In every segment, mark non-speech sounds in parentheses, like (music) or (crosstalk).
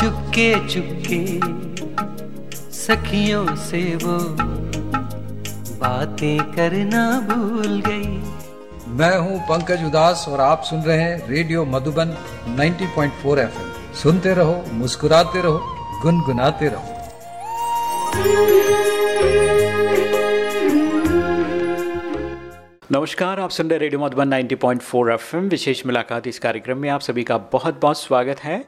चुपके चुपके सखियों से वो बातें करना भूल गई। मैं हूँ पंकज उदास और आप सुन रहे हैं रेडियो मधुबन 90.4 एफएम। सुनते रहो मुस्कुराते रहो गुनगुनाते रहो। नमस्कार आप सुन रहे रेडियो मधुबन 90.4 एफएम। विशेष मुलाकात इस कार्यक्रम में आप सभी का बहुत बहुत स्वागत है।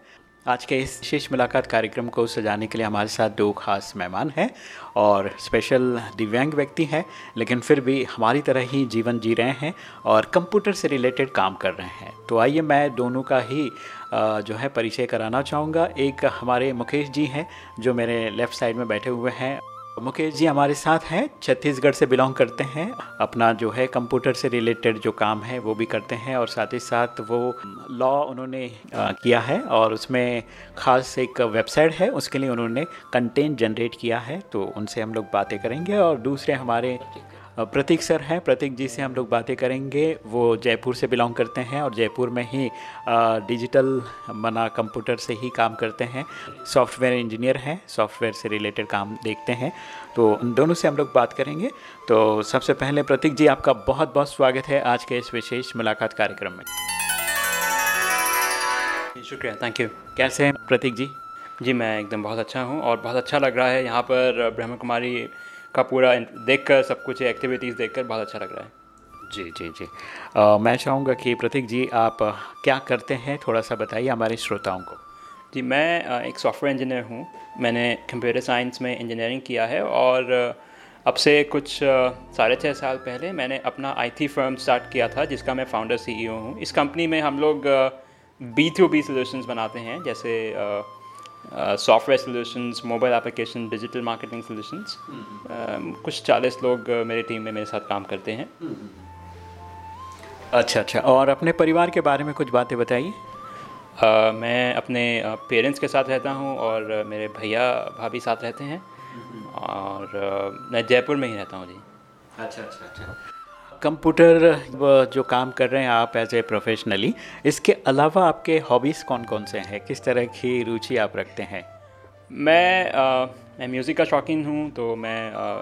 आज के इस विशेष मुलाकात कार्यक्रम को सजाने के लिए हमारे साथ दो खास मेहमान हैं और स्पेशल दिव्यांग व्यक्ति हैं, लेकिन फिर भी हमारी तरह ही जीवन जी रहे हैं और कंप्यूटर से रिलेटेड काम कर रहे हैं। तो आइए मैं दोनों का ही जो है परिचय कराना चाहूँगा। एक हमारे मुकेश जी हैं, जो मेरे लेफ़्ट साइड में बैठे हुए हैं। मुकेश जी, हमारे साथ हैं। छत्तीसगढ़ से बिलोंग करते हैं। अपना जो है कंप्यूटर से रिलेटेड जो काम है, वो भी करते हैं और साथ ही साथ वो लॉ उन्होंने किया है और उसमें ख़ास एक वेबसाइट है, उसके लिए उन्होंने कंटेंट जनरेट किया है तो उनसे हम लोग बातें करेंगे और दूसरे हमारे प्रतीक सर हैं प्रतीक जी से हम लोग बातें करेंगे। वो जयपुर से बिलोंग करते हैं और जयपुर में ही डिजिटल मना कंप्यूटर से ही काम करते हैं। सॉफ्टवेयर इंजीनियर हैं सॉफ्टवेयर से रिलेटेड काम देखते हैं। तो उन दोनों से हम लोग बात करेंगे। तो सबसे पहले प्रतीक जी आपका बहुत बहुत स्वागत है आज के इस विशेष मुलाकात कार्यक्रम में। शुक्रिया थैंक यू कैसे हैं प्रतीक जी? जी मैं एकदम बहुत अच्छा हूँ और बहुत अच्छा लग रहा है यहाँ पर ब्रह्म कुमारी का पूरा देखकर सब कुछ एक्टिविटीज़ देखकर बहुत अच्छा लग रहा है। जी जी जी। आ, मैं चाहूँगा कि प्रतीक जी आप क्या करते हैं? थोड़ा सा बताइए हमारे श्रोताओं को। जी मैं एक सॉफ्टवेयर इंजीनियर हूँ। मैंने कंप्यूटर साइंस में इंजीनियरिंग किया है और अब से कुछ साढ़े छः साल पहले मैंने अपना आई फर्म स्टार्ट किया था जिसका मैं फाउंडर सी हूँ। इस कंपनी में हम लोग बी थ्रू बी सोल्यूशंस बनाते हैं जैसे software solutions mobile application digital marketing solutions कुछ चालीस लोग uh, मेरे टीम में मेरे साथ काम करते हैं। अच्छा अच्छा। और अपने परिवार के बारे में कुछ बातें बताइए। Uh, मैं अपने पेरेंट्स uh, के साथ रहता हूँ और uh, मेरे भैया भाभी साथ रहते हैं। और uh, मैं जयपुर में ही रहता हूँ जी। अच्छा अच्छा अच्छा। कंप्यूटर जो काम कर रहे हैं आप एज ए प्रोफेशनली इसके अलावा आपके हॉबीज़ कौन कौन से हैं? किस तरह की रुचि आप रखते हैं? मैं आ, मैं म्यूज़िक का शौकीन हूँ तो मैं आ,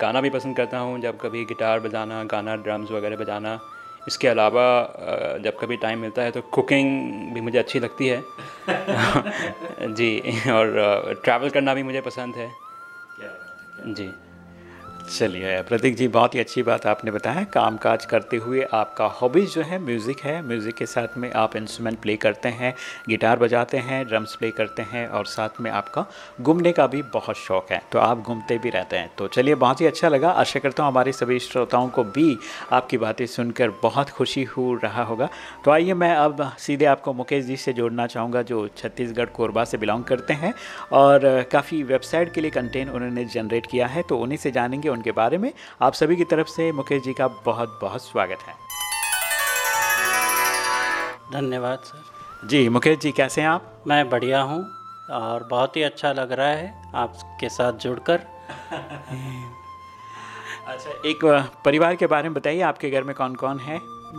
गाना भी पसंद करता हूँ जब कभी गिटार बजाना गाना ड्रम्स वगैरह बजाना। इसके अलावा जब कभी टाइम मिलता है तो कुकिंग भी मुझे अच्छी लगती है। (laughs) (laughs) जी और ट्रैवल करना भी मुझे पसंद है। जी। चलिए प्रतीक जी, बहुत ही अच्छी बात आपने बताया। काम काज करते हुए आपका हॉबीज़ जो है, म्यूज़िक है। म्यूज़िक के साथ में आप इंस्ट्रूमेंट प्ले करते हैं, गिटार बजाते हैं, ड्रम्स प्ले करते हैं और साथ में आपका घूमने का भी बहुत शौक़ है। तो आप घूमते भी रहते हैं। तो चलिए, बहुत ही अच्छा लगा। आशा करता हूँ हमारे सभी श्रोताओं को भी आपकी बातें सुनकर बहुत खुशी हो रहा होगा। तो आइए, मैं अब सीधे आपको मुकेश जी से जोड़ना चाहूँगा, जो छत्तीसगढ़ कोरबा से बिलोंग करते हैं और काफ़ी वेबसाइट के लिए कंटेंट उन्होंने जनरेट किया है। तो उन्हीं से जानेंगे उनके बारे में आप सभी की तरफ़ से मुकेश जी का बहुत बहुत स्वागत है। धन्यवाद सर। जी मुकेश जी कैसे हैं आप? मैं बढ़िया हूँ और बहुत ही अच्छा लग रहा है आपके साथ जुड़कर। (laughs) अच्छा एक परिवार के बारे में बताइए आपके घर में कौन कौन है?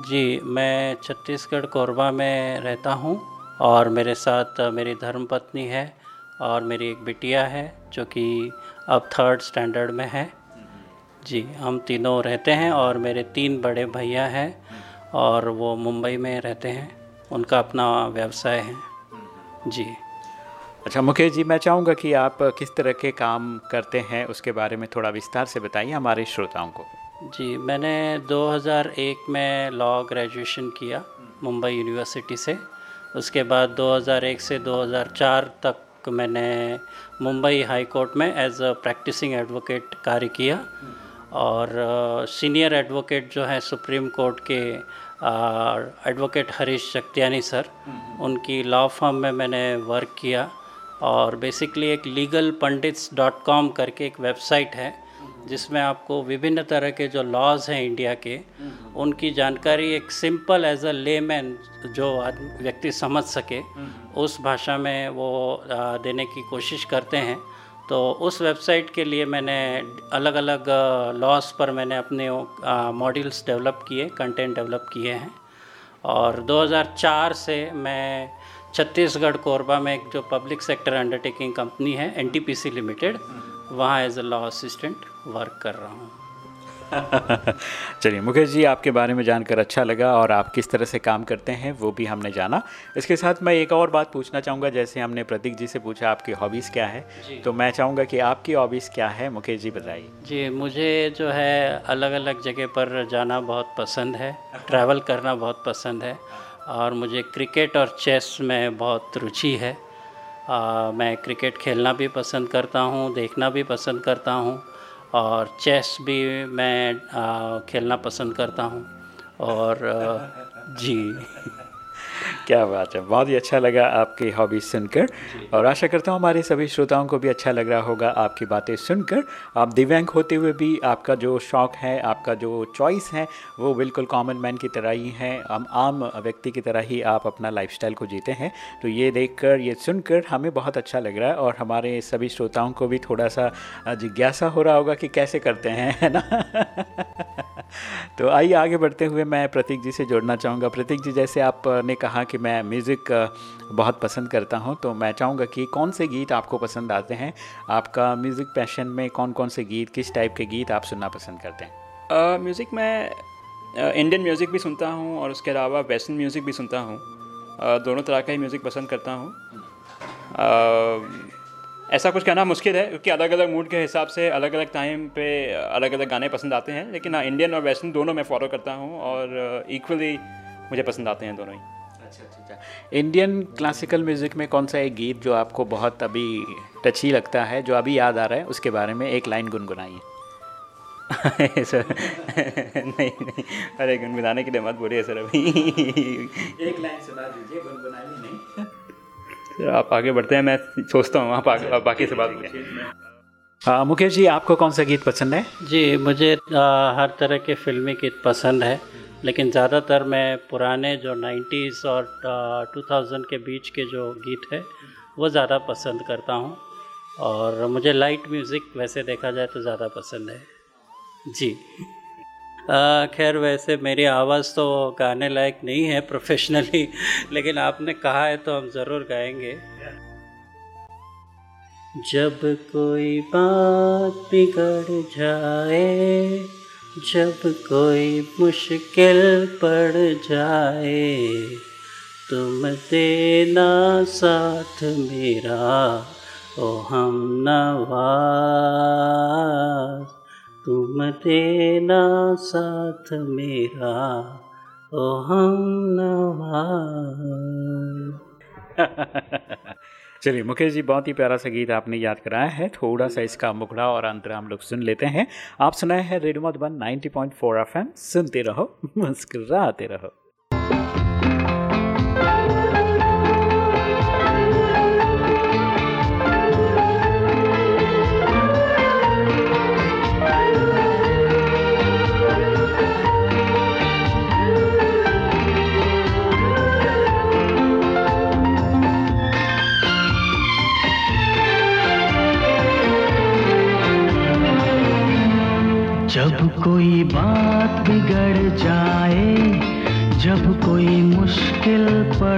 जी मैं छत्तीसगढ़ कोरबा में रहता हूँ और मेरे साथ मेरी धर्मपत्नी है और मेरी एक बिटिया है जो कि अब थर्ड स्टैंडर्ड में है। जी हम तीनों रहते हैं और मेरे तीन बड़े भैया हैं और वो मुंबई में रहते हैं। उनका अपना व्यवसाय है। जी। अच्छा मुकेश जी मैं चाहूँगा कि आप किस तरह के काम करते हैं उसके बारे में थोड़ा विस्तार से बताइए हमारे श्रोताओं को। जी मैंने 2001 में लॉ ग्रेजुएशन किया मुंबई यूनिवर्सिटी से। उसके बाद 2001 से 2004 तक मैंने मुंबई हाई कोर्ट में एज अ प्रैक्टिसिंग एडवोकेट कार्य किया। और सीनियर एडवोकेट जो हैं सुप्रीम कोर्ट के एडवोकेट हरीश शक्तियानी सर उनकी लॉ फर्म में मैंने वर्क किया और बेसिकली एक लीगल पंडित्स डॉट कॉम करके एक वेबसाइट है जिसमें आपको विभिन्न तरह के जो लॉज हैं इंडिया के उनकी जानकारी एक सिंपल एज अ लेमैन जो व्यक्ति समझ सके उस भाषा में वो देने की कोशिश करते हैं। तो उस वेबसाइट के लिए मैंने अलग अलग लॉस पर मैंने अपने मॉड्यूल्स डेवलप किए कंटेंट डेवलप किए हैं। और 2004 से मैं छत्तीसगढ़ कोरबा में एक जो पब्लिक सेक्टर अंडरटेकिंग कंपनी है एनटीपीसी लिमिटेड वहाँ as a law assistant work कर रहा हूँ। (laughs) चलिए मुकेश जी आपके बारे में जानकर अच्छा लगा और आप किस तरह से काम करते हैं वो भी हमने जाना। इसके साथ मैं एक और बात पूछना चाहूँगा जैसे हमने प्रतीक जी से पूछा आपकी हॉबीज़ क्या है तो मैं चाहूँगा कि आपकी हॉबीज़ क्या है मुकेश जी बताइए। जी मुझे जो है अलग अलग जगह पर जाना बहुत पसंद है ट्रैवल करना बहुत पसंद है और मुझे क्रिकेट और चेस में बहुत रुचि है। आ, मैं क्रिकेट खेलना भी पसंद करता हूँ देखना भी पसंद करता हूँ और चेस भी मैं खेलना पसंद करता हूँ और जी। क्या बात है। बहुत ही अच्छा लगा आपकी हॉबीज सुनकर। और आशा करता हूँ हमारे सभी श्रोताओं को भी अच्छा लग रहा होगा आपकी बातें सुनकर। आप दिव्यांग होते हुए भी आपका जो शौक़ है आपका जो चॉइस है वो बिल्कुल कॉमन मैन की तरह ही है। हम आम व्यक्ति की तरह ही आप अपना लाइफस्टाइल को जीते हैं। तो ये देखकर ये सुनकर हमें बहुत अच्छा लग रहा है और हमारे सभी श्रोताओं को भी थोड़ा सा जिज्ञासा हो रहा होगा कि कैसे करते हैं है ना? (laughs) तो आइए आगे बढ़ते हुए मैं प्रतीक जी से जोड़ना चाहूँगा। प्रतीक जी जैसे आपने कहा कि मैं म्यूज़िक बहुत पसंद करता हूँ तो मैं चाहूँगा कि कौन से गीत आपको पसंद आते हैं? आपका म्यूज़िक पैशन में कौन कौन से गीत, किस टाइप के गीत आप सुनना पसंद करते हैं? म्यूज़िक में इंडियन म्यूज़िक भी सुनता हूँ और उसके अलावा वेस्टर्न म्यूज़िक भी सुनता हूँ। दोनों तरह का ही म्यूज़िक पसंद करता हूँ। ऐसा कुछ कहना मुश्किल है, क्योंकि अलग अलग मूड के हिसाब से अलग अलग टाइम पे अलग अलग गाने पसंद आते हैं, लेकिन हाँ इंडियन और वेस्टर्न दोनों मैं फॉलो करता हूँ और इक्वली मुझे पसंद आते हैं दोनों ही। अच्छा अच्छा अच्छा। इंडियन क्लासिकल म्यूज़िक में कौन सा एक गीत जो आपको बहुत अभी टची लगता है जो अभी याद आ रहा है उसके बारे में एक लाइन गुनगुनाइए। (laughs) सर नहीं नहीं। अरे गुनगुनाने के लिए मत बोलिए सर अभी। एक लाइन सुना दीजिए गुनगुनाइए नहीं। सर आप आगे बढ़ते हैं मैं सोचता हूँ आप आगे बाकी से बात पूछिए। मुकेश जी आपको कौन सा गीत पसंद है? जी मुझे आ, हर तरह के फिल्मी गीत पसंद है। लेकिन ज़्यादातर मैं पुराने जो 90s और टू थाउज़ेंड के बीच के जो गीत है, वो ज़्यादा पसंद करता हूँ। और मुझे लाइट म्यूज़िक वैसे देखा जाए तो ज़्यादा पसंद है। जी। खैर वैसे मेरी आवाज़ तो गाने लायक नहीं है प्रोफेशनली (laughs) लेकिन आपने कहा है तो हम ज़रूर गाएँगे। जब कोई बात बिगड़ जाए जब कोई मुश्किल पड़ जाए, तुम देना साथ मेरा, ओ हम नवाज़। तुम देना साथ मेरा, ओ हम नवाज़। (laughs) चलिए, मुकेश जी, बहुत ही प्यारा सा गीत आपने याद कराया है। थोड़ा सा इसका मुखड़ा और अंतर हम लोग सुन लेते हैं। आप सुनाए हैं radio ninety point four F सुनते रहो, मुस्कराते रहो।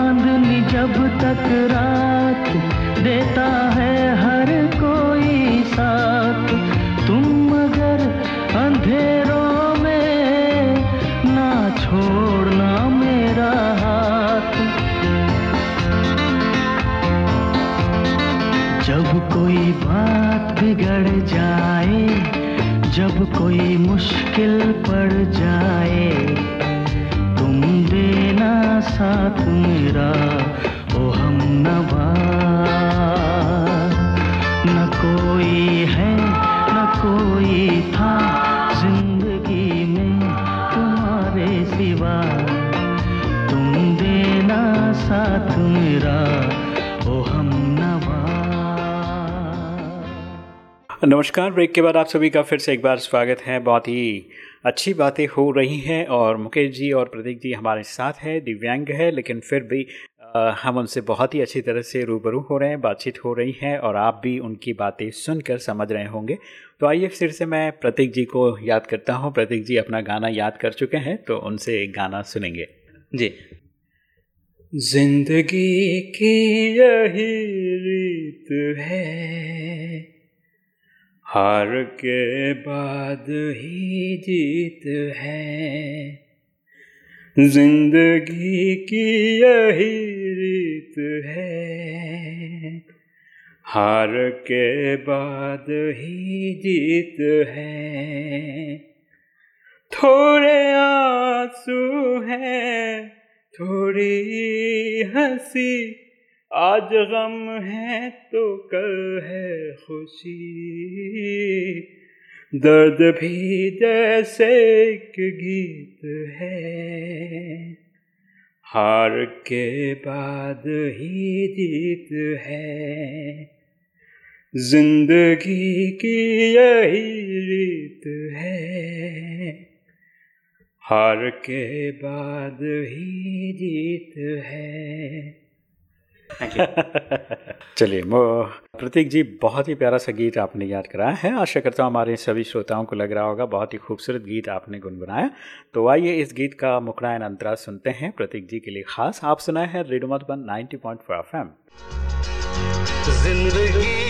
चांदनी जब तक रात देता है हर कोई साथ। तुम अगर अंधेरों में ना छोड़ना मेरा हाथ। जब कोई बात बिगड़ जाए, जब कोई मुश्किल पड़ जाए साथ मेरा, ओ हम नवा न कोई है, न कोई था ज़िंदगी में तुम्हारे सिवा। तुम देना साथ मेरा, ओ हम नवा नमस्कार, ब्रेक के बाद आप सभी का फिर से एक बार स्वागत है। बहुत ही अच्छी बातें हो रही हैं और मुकेश जी और प्रतीक जी हमारे साथ है दिव्यांग है लेकिन फिर भी अ, हम उनसे बहुत ही अच्छी तरह से रूबरू हो रहे हैं बातचीत हो रही है और आप भी उनकी बातें सुनकर समझ रहे होंगे। तो आइए फिर से मैं प्रतीक जी को याद करता हूँ। प्रतीक जी अपना गाना याद कर चुके हैं तो उनसे एक गाना सुनेंगे। जी। ज़िंदगी की यही रीत है हार के बाद ही जीत है। ज़िंदगी की यही रीत है। हार के बाद ही जीत है। थोड़े आँसू हैं, थोड़ी हँसी आज गम है तो कल है खुशी। दर्द भी जैसे एक गीत है। हार के बाद ही जीत है। ज़िंदगी की यही रीत है। हार के बाद ही जीत है। (laughs) चलिए मो- प्रतीक जी बहुत ही प्यारा सा गीत आपने याद कराया है। आशा करता हूँ हमारे सभी श्रोताओं को लग रहा होगा बहुत ही खूबसूरत गीत आपने गुनगुनाया। तो आइए इस गीत का मुकरायन अंतरा सुनते हैं प्रतीक जी के लिए खास। आप सुनाए हैं रेडियो मधुबन 90.4 एफएम। ज़िंदगी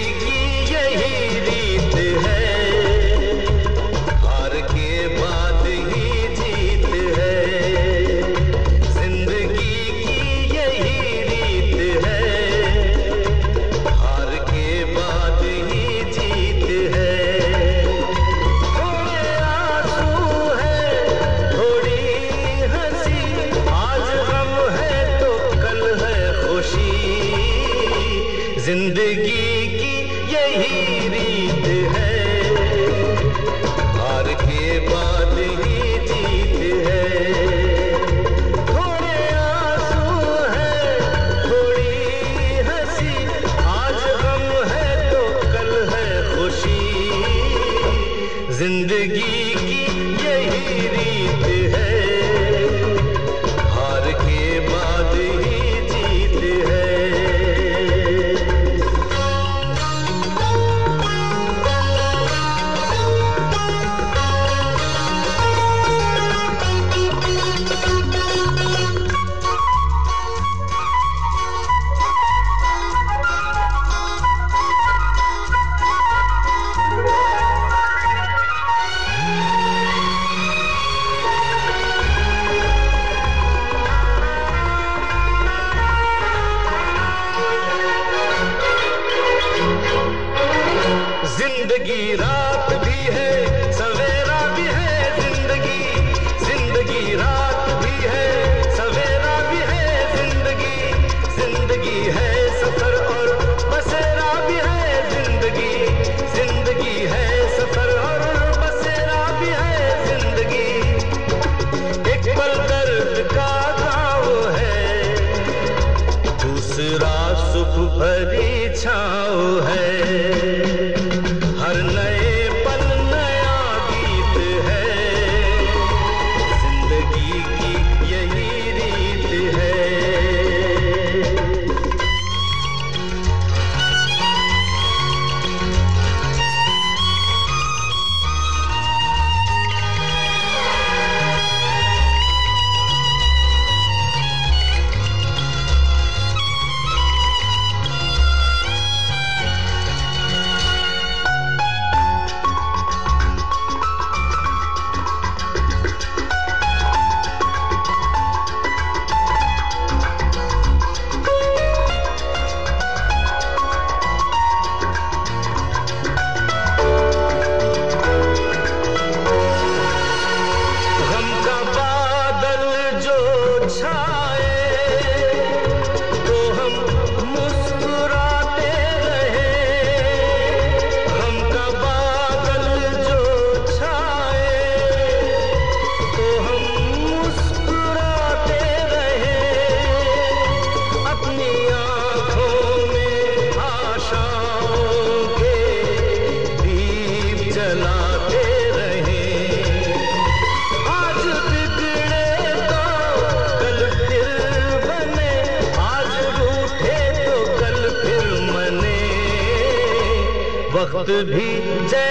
भी जैसे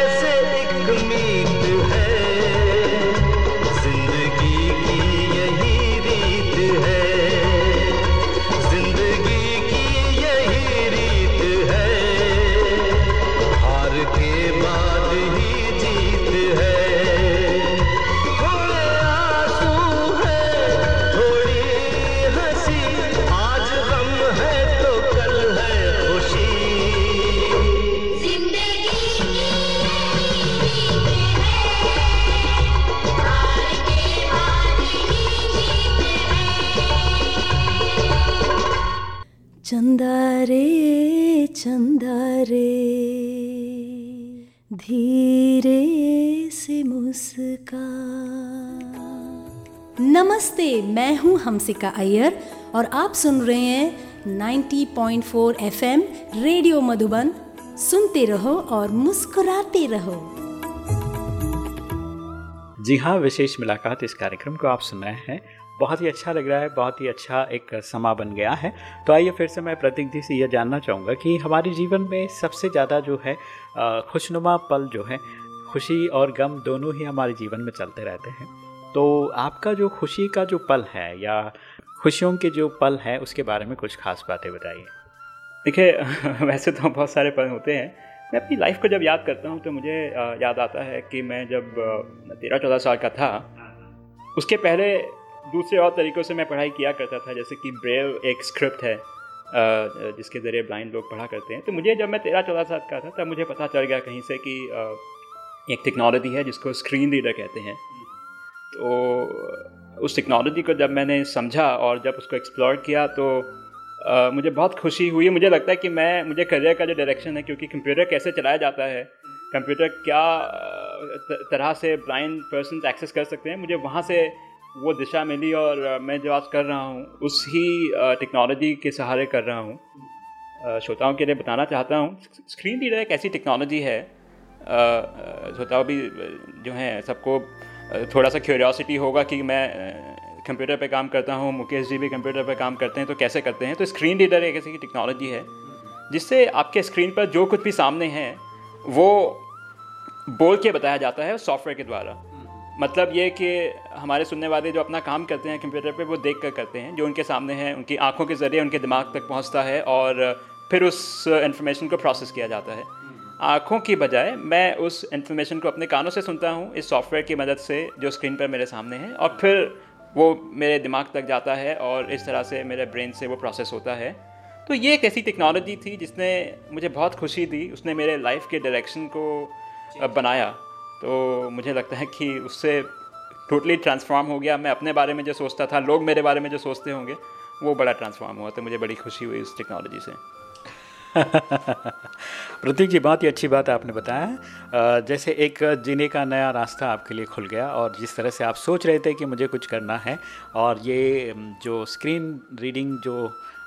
नमस्ते, मैं हूँ हमसिका अय्यर और आप सुन रहे हैं 90.4 एफएम रेडियो मधुबन। सुनते रहो और मुस्कुराते रहो। जी हाँ विशेष मुलाकात इस कार्यक्रम को आप सुन रहे हैं। बहुत ही अच्छा लग रहा है, बहुत ही अच्छा एक समा बन गया है। तो आइए फिर से मैं प्रतीक जी से यह जानना चाहूँगा कि हमारे जीवन में सबसे ज़्यादा जो है खुशनुमा पल जो है खुशी और गम दोनों ही हमारे जीवन में चलते रहते हैं। तो आपका जो खुशी का जो पल है या खुशियों के जो पल है, उसके बारे में कुछ खास बातें बताइए। देखिए, (laughs) वैसे तो बहुत सारे पल होते हैं। मैं अपनी लाइफ को जब याद करता हूँ तो मुझे याद आता है कि मैं जब तेरह चौदह साल का था, उसके पहले दूसरे और तरीक़ों से मैं पढ़ाई किया करता था, जैसे कि ब्रेव एक स्क्रिप्ट है जिसके ज़रिए ब्लाइंड लोग पढ़ा करते हैं। तो मुझे जब मैं तेरह चौदह साल का था, तब मुझे पता चल गया कहीं से कि एक टेक्नोलॉजी है जिसको स्क्रीन रीडर कहते हैं। तो उस टेक्नोलॉजी को जब मैंने समझा और जब उसको एक्सप्लोर किया तो अ, मुझे बहुत खुशी हुई। मुझे लगता है कि मैं मुझे करियर का जो डायरेक्शन है क्योंकि कंप्यूटर कैसे चलाया जाता है कंप्यूटर क्या तरह से ब्लाइंड पर्सन एक्सेस कर सकते हैं मुझे वहाँ से वो दिशा मिली और मैं जो आज कर रहा हूँ उस ही टेक्नोलॉजी के सहारे कर रहा हूँ। श्रोताओं के लिए बताना चाहता हूँ स्क्रीन रीडर एक ऐसी टेक्नोलॉजी है श्रोताओं भी जो हैं, सबको थोड़ा सा क्यूरियोसिटी होगा कि मैं कंप्यूटर पे काम करता हूँ, मुकेश जी भी कंप्यूटर पे काम करते हैं तो कैसे करते हैं? तो स्क्रीन रीडर एक ऐसी टेक्नोलॉजी है, जिससे आपके स्क्रीन पर जो कुछ भी सामने है, वो बोल के बताया जाता है सॉफ्टवेयर के द्वारा। मतलब ये कि हमारे सुनने वाले जो अपना काम करते हैं कंप्यूटर पे, वो देख कर करते हैं, जो उनके सामने है, उनकी आँखों के ज़रिए उनके दिमाग तक पहुँचता है और फिर उस इन्फॉर्मेशन को प्रोसेस किया जाता है। आँखों की बजाय मैं उस इन्फॉर्मेशन को अपने कानों से सुनता हूँ, इस सॉफ्टवेयर की मदद से जो स्क्रीन पर मेरे सामने है और फिर वो मेरे दिमाग तक जाता है और इस तरह से मेरे ब्रेन से वो प्रोसेस होता है। तो ये एक ऐसी टेक्नोलॉजी थी जिसने मुझे बहुत खुशी दी, उसने मेरे लाइफ के डायरेक्शन को बनाया। तो मुझे लगता है कि उससे टोटली ट्रांसफॉर्म हो गया। मैं अपने बारे में जो सोचता था, लोग मेरे बारे में जो सोचते होंगे, वो बड़ा ट्रांसफॉर्म हुआ तो मुझे बड़ी खुशी हुई उस टेक्नोलॉजी से। (laughs) प्रतीक जी, बहुत ही अच्छी बात आपने बताया। जैसे एक जीने का नया रास्ता आपके लिए खुल गया और जिस तरह से आप सोच रहे थे कि मुझे कुछ करना है और ये, जो स्क्रीन रीडिंग, जो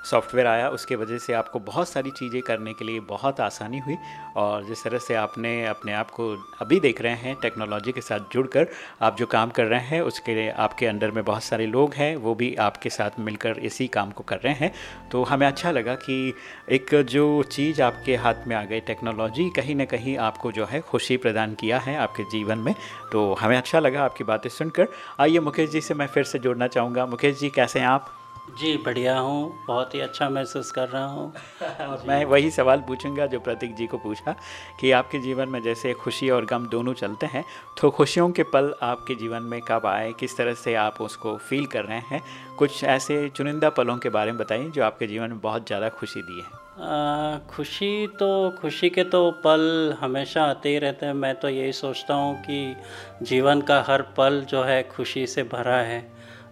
सॉफ्टवेयर आया, उसके वजह से आपको बहुत सारी चीज़ें करने के लिए बहुत आसानी हुई और जिस तरह से आपने अपने आप को अभी देख रहे हैं, टेक्नोलॉजी के साथ जुड़कर आप जो काम कर रहे हैं, उसके लिए आपके अंडर में बहुत सारे लोग हैं, वो भी आपके साथ मिलकर इसी काम को कर रहे हैं। तो हमें अच्छा लगा कि एक जो चीज़ आपके हाथ में आ गई, टेक्नोलॉजी कहीं ना कहीं आपको जो है खुशी प्रदान किया है आपके जीवन में। तो हमें अच्छा लगा आपकी बातें सुनकर। आइए मुकेश जी से मैं फिर से जोड़ना चाहूँगा। मुकेश जी, कैसे हैं आप? जी बढ़िया हूँ। बहुत ही अच्छा महसूस कर रहा हूँ। (laughs) और मैं वही सवाल पूछूँगा जो प्रतीक जी को पूछा कि आपके जीवन में जैसे खुशी और गम दोनों चलते हैं तो खुशियों के पल आपके जीवन में कब आए? किस तरह से आप उसको फील कर रहे हैं? कुछ ऐसे चुनिंदा पलों के बारे में बताइए जो आपके जीवन में बहुत ज़्यादा खुशी दी है। आ, खुशी तो खुशी के तो पल हमेशा आते ही रहते हैं। मैं तो यही सोचता हूँ कि जीवन का हर पल जो है खुशी से भरा है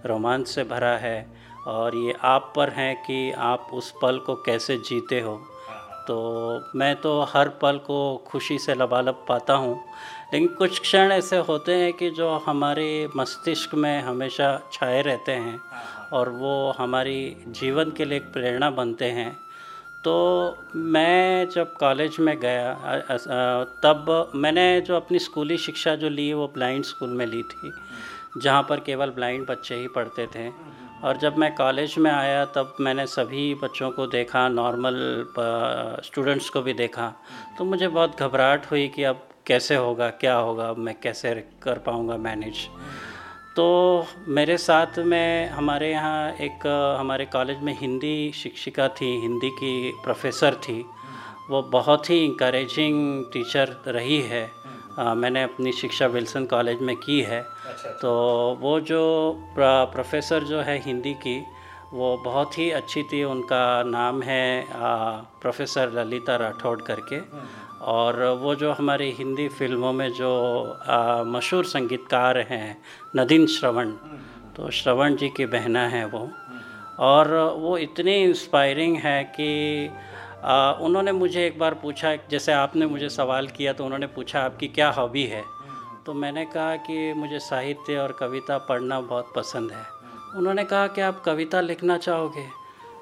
रोमांच से भरा है। और ये आप पर हैं कि आप उस पल को कैसे जीते हो। तो मैं तो हर पल को खुशी से लबालब पाता हूँ, लेकिन कुछ क्षण ऐसे होते हैं कि जो हमारे मस्तिष्क में हमेशा छाए रहते हैं और वो हमारी जीवन के लिए एक प्रेरणा बनते हैं। तो मैं जब कॉलेज में गया तब मैंने जो अपनी स्कूली शिक्षा जो ली वो ब्लाइंड स्कूल में ली थी, जहाँ पर केवल ब्लाइंड बच्चे ही पढ़ते थे। और जब मैं कॉलेज में आया, तब मैंने सभी बच्चों को देखा नॉर्मल स्टूडेंट्स को भी देखा। तो मुझे बहुत घबराहट हुई कि अब कैसे होगा, क्या होगा मैं कैसे कर पाऊँगा मैनेज तो मेरे साथ में हमारे यहाँ एक, हमारे कॉलेज में हिंदी शिक्षिका थी, हिंदी की प्रोफेसर थी। वो बहुत ही इंकरेजिंग टीचर रही है। अ, मैंने अपनी शिक्षा विल्सन कॉलेज में की है। अच्छा। तो वो जो प्र- प्रोफेसर जो है हिंदी की वो बहुत ही अच्छी थी। उनका नाम है प्रोफेसर ललिता राठौड़ करके। और वो जो हमारी हिंदी फ़िल्मों में जो मशहूर संगीतकार हैं नदीन श्रवण तो श्रवण जी की बहना है वो। और वो इतनी इंस्पायरिंग है कि आ, उन्होंने मुझे एक बार पूछा जैसे आपने मुझे सवाल किया तो उन्होंने पूछा आपकी क्या हॉबी है? तो मैंने कहा कि मुझे साहित्य और कविता पढ़ना बहुत पसंद है। उन्होंने कहा कि आप कविता लिखना चाहोगे?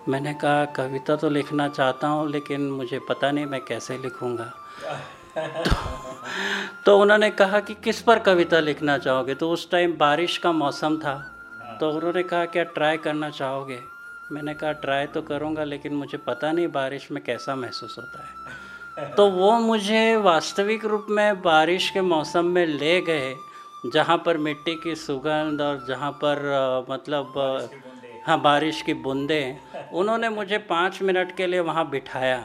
मैंने कहा कविता तो लिखना चाहता हूँ लेकिन मुझे पता नहीं मैं कैसे लिखूँगा। तो तो उन्होंने कहा कि किस पर कविता लिखना चाहोगे? तो उस टाइम बारिश का मौसम था तो उन्होंने कहा क्या ट्राई करना चाहोगे? मैंने कहा ट्राई तो करूँगा लेकिन मुझे पता नहीं बारिश में कैसा महसूस होता है। (laughs) तो वो मुझे वास्तविक रूप में बारिश के मौसम में ले गए जहाँ पर मिट्टी की सुगंध और जहाँ पर अ, मतलब हाँ बारिश की बूंदें। उन्होंने मुझे पाँच मिनट के लिए वहाँ बिठाया।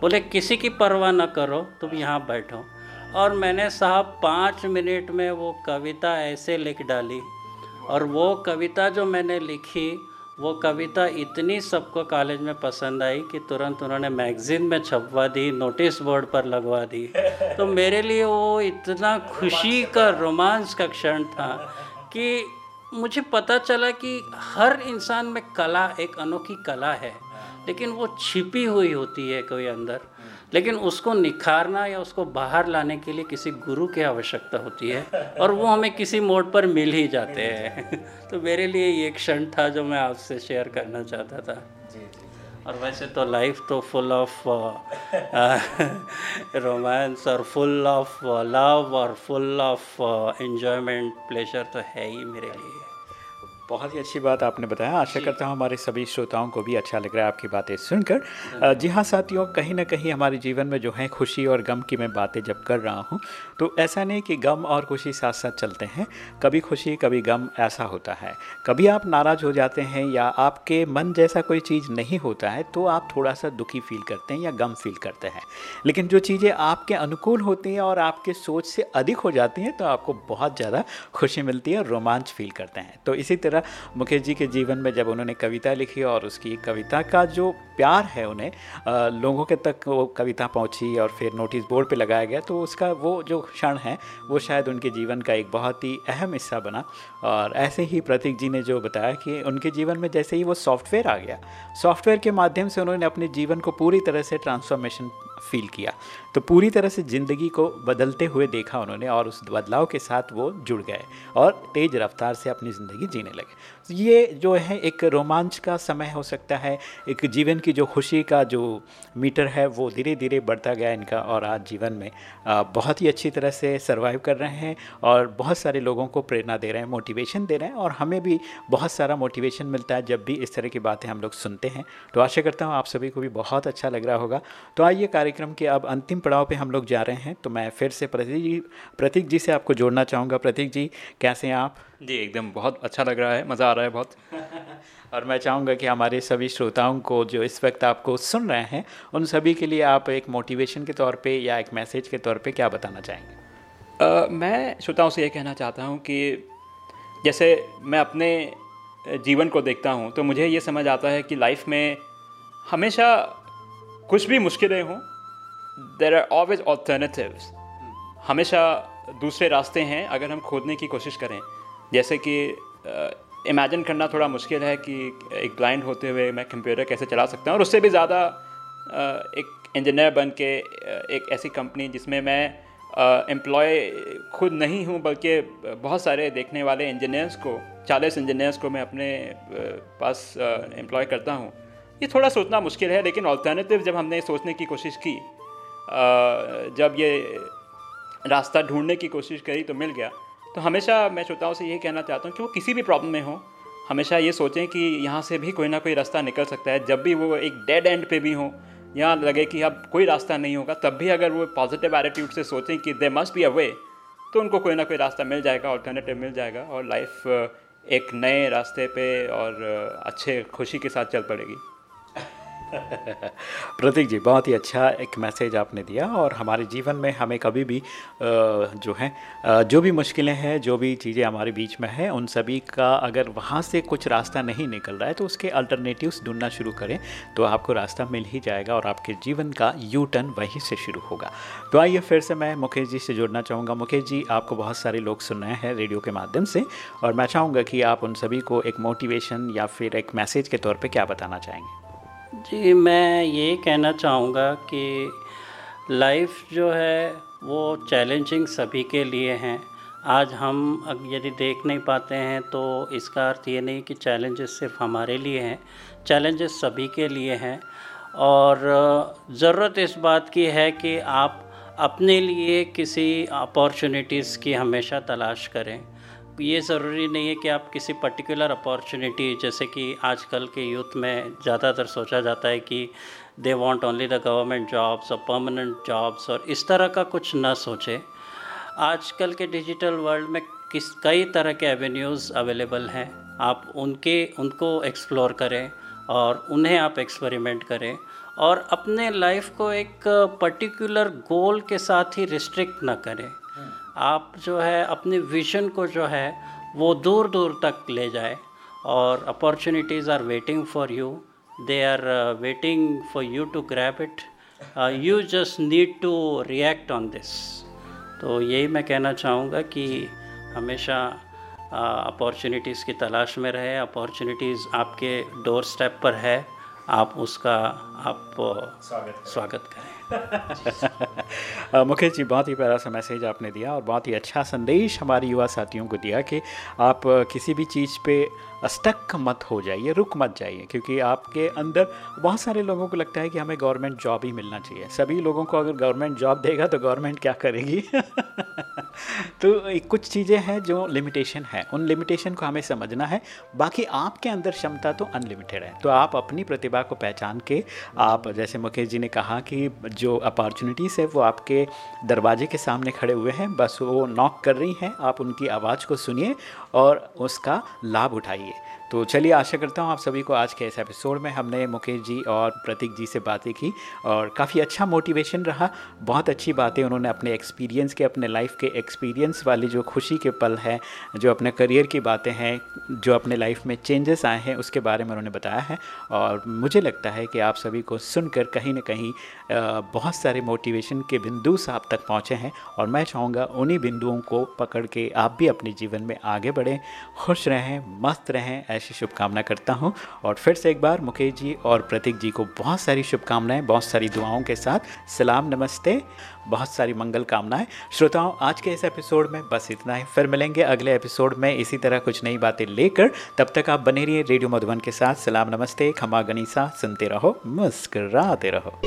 बोले किसी की परवाह न करो तुम यहाँ बैठो। और मैंने साहब पाँच मिनट में वो कविता ऐसे लिख डाली। और वो कविता जो मैंने लिखी वो कविता इतनी सबको कॉलेज में पसंद आई कि तुरंत उन्होंने मैगज़ीन में छपवा दी नोटिस बोर्ड पर लगवा दी। तो मेरे लिए वो इतना (laughs) खुशी का रोमांस का क्षण था कि मुझे पता चला कि हर इंसान में कला एक अनोखी कला है लेकिन वो छिपी हुई होती है कोई अंदर। लेकिन उसको निखारना या उसको बाहर लाने के लिए किसी गुरु की आवश्यकता होती है और वो हमें किसी मोड पर मिल ही जाते हैं। (laughs) तो मेरे लिए ये क्षण था जो मैं आपसे शेयर करना चाहता था। और वैसे तो लाइफ तो फुल ऑफ़ रोमांस और फुल ऑफ़ लव और फुल ऑफ़ एंजॉयमेंट प्लेजर तो है ही मेरे लिए। बहुत ही अच्छी बात आपने बताया। आशा करता हूँ हमारे सभी श्रोताओं को भी अच्छा लग रहा है आपकी बातें सुनकर। जी हाँ साथियों कहीं ना कहीं हमारे जीवन में जो है खुशी और गम की मैं बातें जब कर रहा हूँ तो ऐसा नहीं कि गम और खुशी साथ साथ चलते हैं। कभी खुशी कभी गम ऐसा होता है। कभी आप नाराज़ हो जाते हैं या आपके मन जैसा कोई चीज़ नहीं होता है तो आप थोड़ा सा दुखी फील करते हैं या गम फील करते हैं। लेकिन जो चीज़ें आपके अनुकूल होती हैं और आपके सोच से अधिक हो जाती हैं तो आपको बहुत ज़्यादा खुशी मिलती है और रोमांच फील करते हैं। तो इसी तरह मुकेश जी के जीवन में जब उन्होंने कविता लिखी और उसकी कविता का जो प्यार है उन्हें लोगों के तक वो कविता पहुँची और फिर नोटिस बोर्ड पे लगाया गया तो उसका वो जो क्षण है, वो शायद उनके जीवन का एक बहुत ही अहम हिस्सा बना। और ऐसे ही प्रतीक जी ने जो बताया कि उनके जीवन में जैसे ही वो सॉफ्टवेयर आ गया, सॉफ्टवेयर के माध्यम से उन्होंने अपने जीवन को पूरी तरह से ट्रांसफॉर्मेशन फील किया। तो पूरी तरह से ज़िंदगी को बदलते हुए देखा उन्होंने और उस बदलाव के साथ वो जुड़ गए और तेज़ रफ्तार से अपनी ज़िंदगी जीने लगे। ये जो है एक रोमांच का समय हो सकता है, एक जीवन की जो खुशी का जो मीटर है, वो धीरे धीरे बढ़ता गया इनका और आज जीवन में बहुत ही अच्छी तरह से सर्वाइव कर रहे हैं और बहुत सारे लोगों को प्रेरणा दे रहे हैं मोटिवेशन दे रहे हैं और हमें भी बहुत सारा मोटिवेशन मिलता है जब भी इस तरह की बातें हम लोग सुनते हैं। तो आशा करता हूँ आप सभी को भी बहुत अच्छा लग रहा होगा। तो आइए कार्यक्रम के अब अंतिम पड़ाव पर हम लोग जा रहे हैं। तो मैं फिर से प्रतीक जी प्रतीक जी से आपको जोड़ना चाहूँगा। प्रतीक जी, कैसे हैं आप? जी एकदम बहुत अच्छा लग रहा है मज़ा आ रहा है बहुत। (laughs) और मैं चाहूँगा कि हमारे सभी श्रोताओं को जो इस वक्त आपको सुन रहे हैं उन सभी के लिए आप एक मोटिवेशन के तौर पे या एक मैसेज के तौर पे क्या बताना चाहेंगे? अ, मैं श्रोताओं से ये कहना चाहता हूँ कि जैसे मैं अपने जीवन को देखता हूँ तो मुझे ये समझ आता है कि लाइफ में हमेशा कुछ भी मुश्किलें हों देर आर ऑलवेज ऑल्टरनेटिव्स हमेशा दूसरे रास्ते हैं अगर हम खोदने की कोशिश करें। जैसे कि इमेजिन करना थोड़ा मुश्किल है कि एक ब्लाइंड होते हुए मैं कंप्यूटर कैसे चला सकता हूँ और उससे भी ज़्यादा एक इंजीनियर बन के एक ऐसी कंपनी जिसमें मैं एम्प्लॉय खुद नहीं हूँ बल्कि बहुत सारे देखने वाले इंजीनियर्स को, चालीस इंजीनियर्स को मैं अपने पास एम्प्लॉय करता हूँ। ये थोड़ा सोचना मुश्किल है लेकिन ऑल्टरनेटिव जब हमने सोचने की कोशिश की जब ये रास्ता ढूँढने की कोशिश करी तो मिल गया। तो हमेशा मैं श्रोताओं से ये कहना चाहता हूँ कि वो किसी भी प्रॉब्लम में हो, हमेशा ये सोचें कि यहाँ से भी कोई ना कोई रास्ता निकल सकता है। जब भी वो एक डेड एंड पे भी हो, यहाँ लगे कि अब कोई रास्ता नहीं होगा, तब भी अगर वो पॉजिटिव एटीट्यूड से सोचें कि दे मस्ट बी अ वे तो उनको कोई ना कोई रास्ता मिल जाएगा ऑल्टरनेटिव मिल जाएगा और लाइफ एक नए रास्ते पे और अच्छे, खुशी के साथ चल पड़ेगी। (laughs) प्रतीक जी, बहुत ही अच्छा एक मैसेज आपने दिया और हमारे जीवन में हमें कभी भी जो है जो भी मुश्किलें हैं, जो भी चीज़ें हमारे बीच में हैं, उन सभी का अगर वहाँ से कुछ रास्ता नहीं निकल रहा है तो उसके अल्टरनेटिव्स ढूंढना शुरू करें तो आपको रास्ता मिल ही जाएगा और आपके जीवन का यू टर्न वहीं से शुरू होगा। तो आइए फिर से मैं मुकेश जी से जुड़ना चाहूँगा। मुकेश जी, आपको बहुत सारे लोग सुन रहे हैं रेडियो के माध्यम से और मैं चाहूँगा कि आप उन सभी को एक मोटिवेशन या फिर एक मैसेज के तौर पर क्या बताना चाहेंगे? जी, मैं ये कहना चाहूँगा कि लाइफ जो है, वो चैलेंजिंग सभी के लिए हैं। आज हम यदि देख नहीं पाते हैं तो इसका अर्थ ये नहीं कि चैलेंजेस सिर्फ़ हमारे लिए हैं। चैलेंजेस सभी के लिए हैं। और, ज़रूरत इस बात की है कि आप अपने लिए किसी अपॉर्चुनिटीज़ की हमेशा तलाश करें। ये ज़रूरी नहीं है कि आप किसी पर्टिकुलर अपॉर्चुनिटी जैसे कि आजकल के यूथ में ज़्यादातर सोचा जाता है कि they want only the government jobs और परमानेंट जॉब्स और इस तरह का कुछ ना सोचें। आजकल के डिजिटल वर्ल्ड में किस, कई तरह के एवेन्यूज़ अवेलेबल हैं। आप उनके, उनको एक्सप्लोर करें और उन्हें आप एक्सपेरिमेंट करें और अपने लाइफ को एक पर्टिकुलर गोल के साथ ही रिस्ट्रिक्ट ना करें। आप जो है अपने विजन को जो है वो दूर दूर तक ले जाए और opportunities are waiting for you they are waiting for you to grab it you just need to react on this तो यही मैं कहना चाहूँगा कि हमेशा अपॉर्चुनिटीज़ की तलाश में रहे। अपॉर्चुनिटीज़ आपके डोर स्टेप पर है। आप उसका आप स्वागत स्वागत करें। (laughs) मुकेश जी, बहुत ही प्यारा सा मैसेज आपने दिया और बहुत ही अच्छा संदेश हमारे युवा साथियों को दिया कि आप किसी भी चीज़ पे स्टक मत हो जाइए, रुक मत जाइए, क्योंकि आपके अंदर बहुत सारे लोगों को लगता है कि हमें गवर्नमेंट जॉब ही मिलना चाहिए। सभी लोगों को अगर गवर्नमेंट जॉब देगा तो गवर्नमेंट क्या करेगी? (laughs) तो कुछ चीज़ें हैं जो लिमिटेशन है। उन लिमिटेशन को हमें समझना है। बाकी आपके अंदर क्षमता तो अनलिमिटेड है। तो आप अपनी प्रतिभा को पहचान के आप, जैसे मुकेश जी ने कहा कि जो अपॉर्चुनिटीज़ है, वो आपके दरवाजे के सामने खड़े हुए हैं। बस वो नॉक कर रही हैं। आप उनकी आवाज़ को सुनिए और उसका लाभ उठाइए। तो चलिए, आशा करता हूँ आप सभी को आज के इस एपिसोड में हमने मुकेश जी और प्रतीक जी से बातें की और काफ़ी अच्छा मोटिवेशन रहा। बहुत अच्छी बातें उन्होंने अपने एक्सपीरियंस के, अपने लाइफ के एक्सपीरियंस वाली जो खुशी के पल हैं, जो अपने करियर की बातें हैं, जो अपने लाइफ में चेंजेस आए हैं, उसके बारे में उन्होंने बताया है। और मुझे लगता है कि आप सभी को सुनकर कहीं ना कहीं बहुत सारे मोटिवेशन के बिंदु आप तक पहुँचे हैं और मैं चाहूँगा उन्हीं बिंदुओं को पकड़ के आप भी अपने जीवन में आगे बढ़ें, खुश रहें, मस्त रहें ऐसी शुभकामना करता हूँ। और फिर से एक बार मुकेश जी और प्रतीक जी को बहुत सारी शुभकामनाएँ, बहुत सारी दुआओं के साथ सलाम, नमस्ते, बहुत सारी मंगल कामनाएँ। श्रोताओं, आज के इस एपिसोड में बस इतना ही। फिर मिलेंगे अगले एपिसोड में इसी तरह कुछ नई बातें लेकर। तब तक आप बने रहिए रेडियो मधुबन के साथ। सलाम, नमस्ते, खमा गनीसा, सुनते रहो, मुस्कराते रहो।